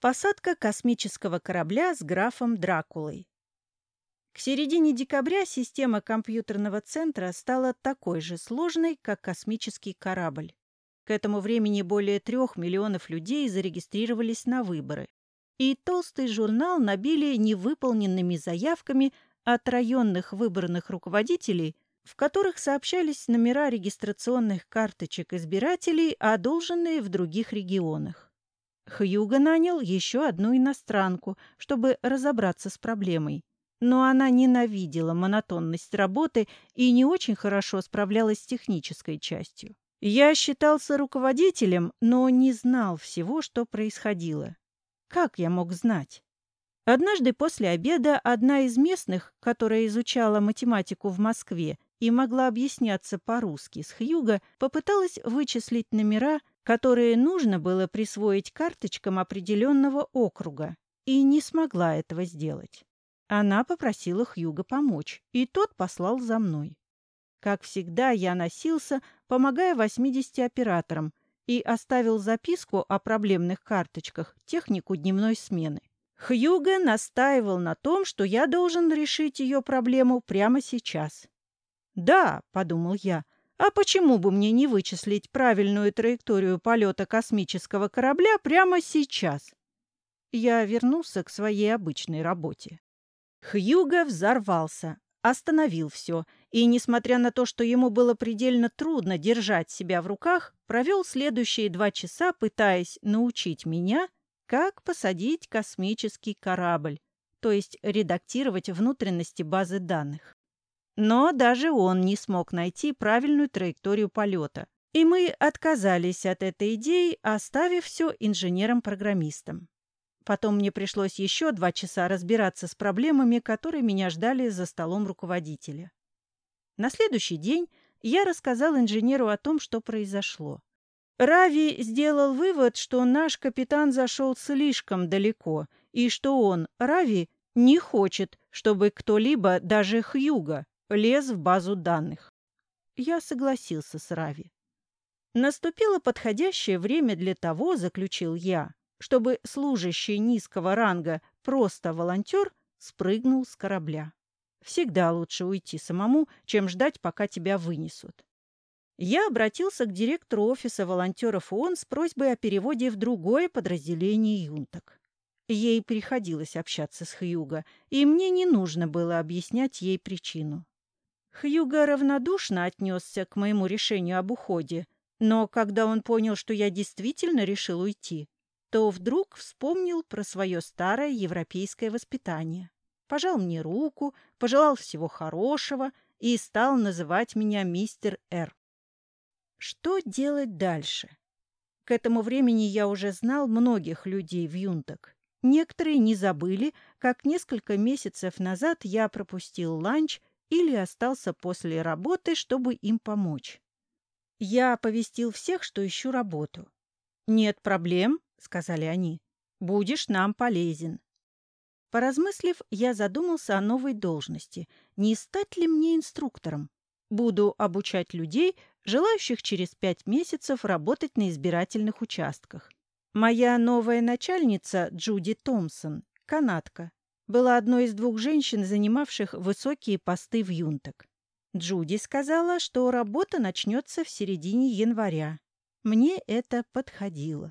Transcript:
Посадка космического корабля с графом Дракулой. К середине декабря система компьютерного центра стала такой же сложной, как космический корабль. К этому времени более трех миллионов людей зарегистрировались на выборы. И толстый журнал набили невыполненными заявками от районных выборных руководителей, в которых сообщались номера регистрационных карточек избирателей, одолженные в других регионах. Хьюго нанял еще одну иностранку, чтобы разобраться с проблемой но она ненавидела монотонность работы и не очень хорошо справлялась с технической частью. Я считался руководителем, но не знал всего, что происходило. Как я мог знать? Однажды после обеда одна из местных, которая изучала математику в Москве и могла объясняться по-русски с Хьюга, попыталась вычислить номера, которые нужно было присвоить карточкам определенного округа, и не смогла этого сделать. Она попросила Хьюга помочь, и тот послал за мной. Как всегда, я носился, помогая 80 операторам, и оставил записку о проблемных карточках технику дневной смены. Хьюга настаивал на том, что я должен решить ее проблему прямо сейчас. «Да», — подумал я, — «а почему бы мне не вычислить правильную траекторию полета космического корабля прямо сейчас?» Я вернулся к своей обычной работе. Хьюго взорвался, остановил все и, несмотря на то, что ему было предельно трудно держать себя в руках, провел следующие два часа, пытаясь научить меня, как посадить космический корабль, то есть редактировать внутренности базы данных. Но даже он не смог найти правильную траекторию полета, и мы отказались от этой идеи, оставив все инженерам-программистам. Потом мне пришлось еще два часа разбираться с проблемами, которые меня ждали за столом руководителя. На следующий день я рассказал инженеру о том, что произошло. Рави сделал вывод, что наш капитан зашел слишком далеко, и что он, Рави, не хочет, чтобы кто-либо, даже Хьюга, лез в базу данных. Я согласился с Рави. Наступило подходящее время для того, заключил я, чтобы служащий низкого ранга, просто волонтер, спрыгнул с корабля. Всегда лучше уйти самому, чем ждать, пока тебя вынесут. Я обратился к директору офиса волонтеров ООН с просьбой о переводе в другое подразделение юнток. Ей приходилось общаться с Хьюго, и мне не нужно было объяснять ей причину. Хьюго равнодушно отнесся к моему решению об уходе, но когда он понял, что я действительно решил уйти, то вдруг вспомнил про свое старое европейское воспитание. Пожал мне руку, пожелал всего хорошего и стал называть меня мистер Р. Что делать дальше? К этому времени я уже знал многих людей в Юнток. Некоторые не забыли, как несколько месяцев назад я пропустил ланч или остался после работы, чтобы им помочь. Я оповестил всех, что ищу работу. Нет проблем, сказали они. «Будешь нам полезен». Поразмыслив, я задумался о новой должности. Не стать ли мне инструктором? Буду обучать людей, желающих через пять месяцев работать на избирательных участках. Моя новая начальница Джуди Томпсон, канадка, была одной из двух женщин, занимавших высокие посты в Юнток. Джуди сказала, что работа начнется в середине января. Мне это подходило.